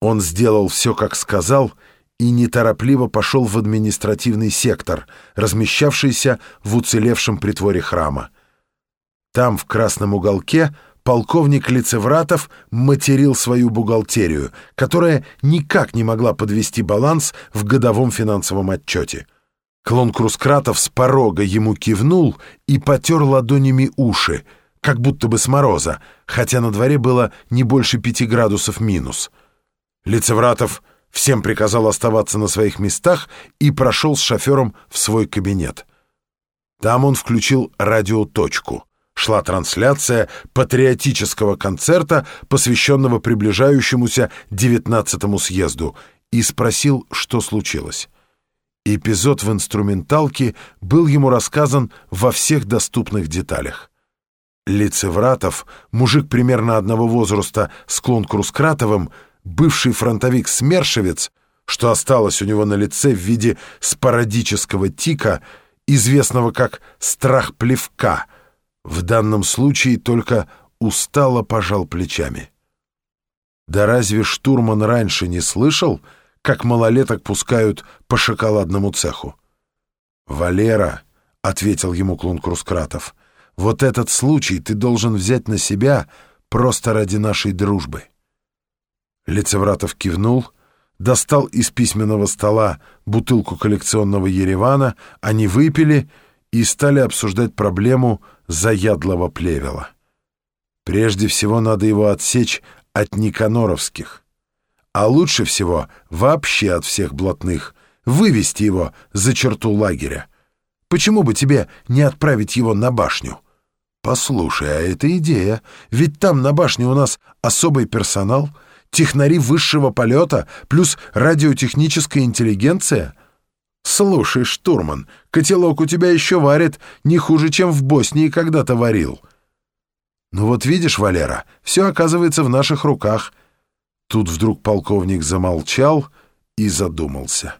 Он сделал все, как сказал, и неторопливо пошел в административный сектор, размещавшийся в уцелевшем притворе храма. Там, в красном уголке, полковник Лицевратов материл свою бухгалтерию, которая никак не могла подвести баланс в годовом финансовом отчете. Клон Крускратов с порога ему кивнул и потер ладонями уши, как будто бы с мороза, хотя на дворе было не больше пяти градусов минус. Лицевратов всем приказал оставаться на своих местах и прошел с шофером в свой кабинет. Там он включил радиоточку. Шла трансляция патриотического концерта, посвященного приближающемуся девятнадцатому съезду, и спросил, что случилось. Эпизод в инструменталке был ему рассказан во всех доступных деталях. Лицевратов, мужик примерно одного возраста с Клонкрускратовым, бывший фронтовик-смершевец, что осталось у него на лице в виде спорадического тика, известного как «страх плевка», в данном случае только устало пожал плечами. Да разве штурман раньше не слышал, как малолеток пускают по шоколадному цеху? «Валера», — ответил ему клон Крускратов, — «вот этот случай ты должен взять на себя просто ради нашей дружбы». Лицевратов кивнул, достал из письменного стола бутылку коллекционного Еревана, они выпили и стали обсуждать проблему заядлого плевела. Прежде всего надо его отсечь от никаноровских, а лучше всего вообще от всех блатных, вывести его за черту лагеря. Почему бы тебе не отправить его на башню? Послушай, а это идея, ведь там на башне у нас особый персонал — технари высшего полета плюс радиотехническая интеллигенция? Слушай, штурман, котелок у тебя еще варит не хуже, чем в Боснии когда-то варил. Ну вот видишь, Валера, все оказывается в наших руках. Тут вдруг полковник замолчал и задумался.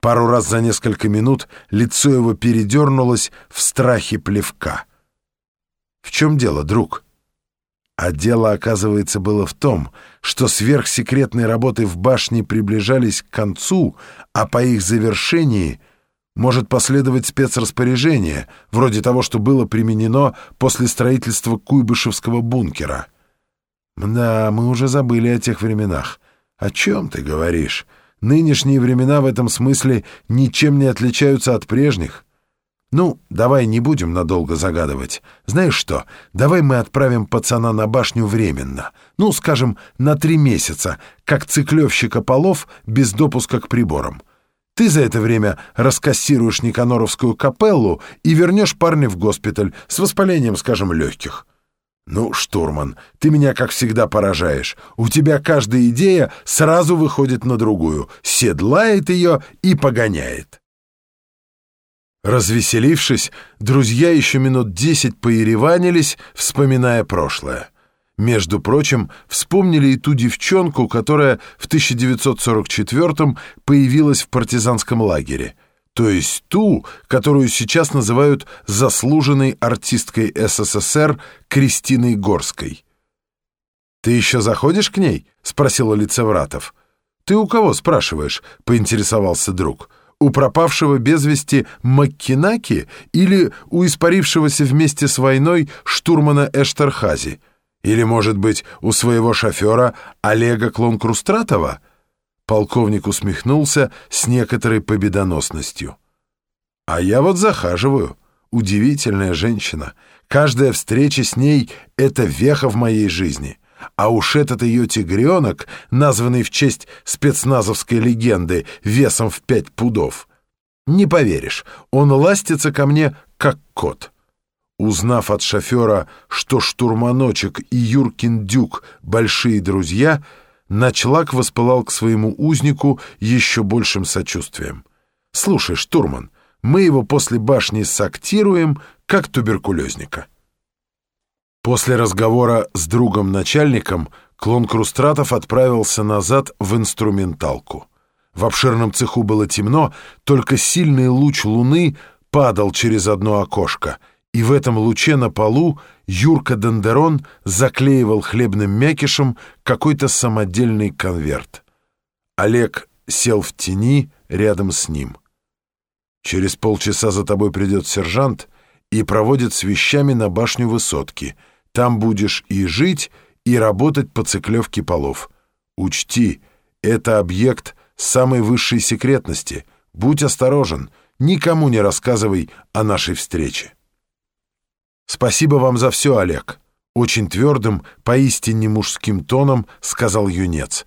Пару раз за несколько минут лицо его передернулось в страхе плевка. «В чем дело, друг?» А дело, оказывается, было в том, что сверхсекретные работы в башне приближались к концу, а по их завершении может последовать спецраспоряжение, вроде того, что было применено после строительства Куйбышевского бункера. Да, мы уже забыли о тех временах. О чем ты говоришь? Нынешние времена в этом смысле ничем не отличаются от прежних. «Ну, давай не будем надолго загадывать. Знаешь что, давай мы отправим пацана на башню временно. Ну, скажем, на три месяца, как циклевщика полов без допуска к приборам. Ты за это время раскассируешь Никаноровскую капеллу и вернешь парня в госпиталь с воспалением, скажем, легких». «Ну, штурман, ты меня, как всегда, поражаешь. У тебя каждая идея сразу выходит на другую, седлает ее и погоняет». Развеселившись, друзья еще минут десять поереванились, вспоминая прошлое. Между прочим, вспомнили и ту девчонку, которая в 1944-м появилась в партизанском лагере, то есть ту, которую сейчас называют заслуженной артисткой СССР Кристиной Горской. «Ты еще заходишь к ней?» — спросил Лицевратов. «Ты у кого спрашиваешь?» — поинтересовался друг. — у пропавшего без вести Маккинаки или у испарившегося вместе с войной штурмана Эштерхази? Или, может быть, у своего шофера Олега Клонкрустратова? Полковник усмехнулся с некоторой победоносностью. А я вот захаживаю. Удивительная женщина. Каждая встреча с ней — это веха в моей жизни. А уж этот ее тигренок, названный в честь спецназовской легенды весом в пять пудов. Не поверишь, он ластится ко мне, как кот. Узнав от шофера, что штурманочек и Юркин Дюк — большие друзья, Ночлак воспылал к своему узнику еще большим сочувствием. «Слушай, штурман, мы его после башни сактируем, как туберкулезника». После разговора с другом-начальником клон Крустратов отправился назад в инструменталку. В обширном цеху было темно, только сильный луч луны падал через одно окошко, и в этом луче на полу Юрка Дендерон заклеивал хлебным мякишем какой-то самодельный конверт — Олег сел в тени рядом с ним. «Через полчаса за тобой придет сержант и проводит с вещами на башню высотки. Там будешь и жить, и работать по циклевке полов. Учти, это объект самой высшей секретности. Будь осторожен, никому не рассказывай о нашей встрече». «Спасибо вам за все, Олег», — очень твердым, поистине мужским тоном сказал юнец.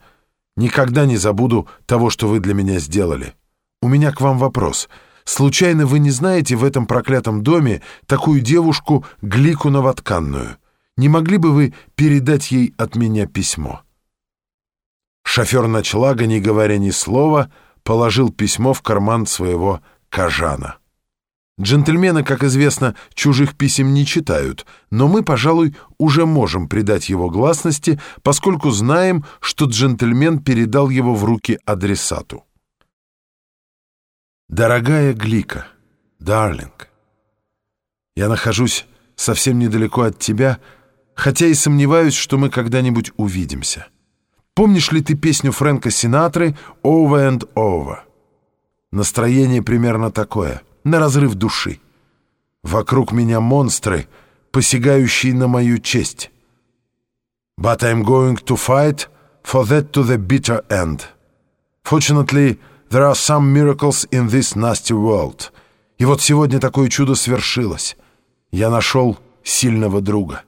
«Никогда не забуду того, что вы для меня сделали. У меня к вам вопрос. Случайно вы не знаете в этом проклятом доме такую девушку Глику Новотканную? Не могли бы вы передать ей от меня письмо?» Шофер ночлага, не говоря ни слова, положил письмо в карман своего кажана. Джентльмены, как известно, чужих писем не читают, но мы, пожалуй, уже можем придать его гласности, поскольку знаем, что джентльмен передал его в руки адресату. «Дорогая Глика, дарлинг, я нахожусь совсем недалеко от тебя, хотя и сомневаюсь, что мы когда-нибудь увидимся. Помнишь ли ты песню Фрэнка Синатры «Over and Over»? Настроение примерно такое — на разрыв души. Вокруг меня монстры, посягающие на мою честь. But I'm going to fight for that to the bitter end. Fortunately, there are some miracles in this nasty world. И вот сегодня такое чудо свершилось. Я нашел сильного друга.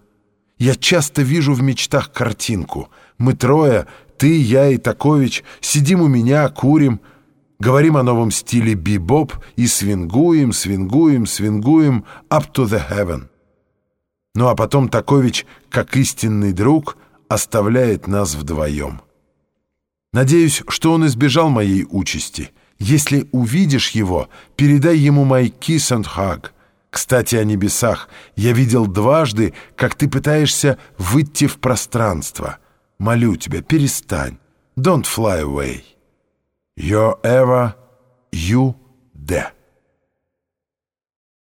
Я часто вижу в мечтах картинку. Мы трое, ты, я и Такович, сидим у меня, курим — Говорим о новом стиле бибоп и свингуем, свингуем, свингуем up to the heaven. Ну а потом Такович, как истинный друг, оставляет нас вдвоем. Надеюсь, что он избежал моей участи. Если увидишь его, передай ему мой kiss and hug. Кстати, о небесах. Я видел дважды, как ты пытаешься выйти в пространство. Молю тебя, перестань. Don't fly away. Your ever, you there.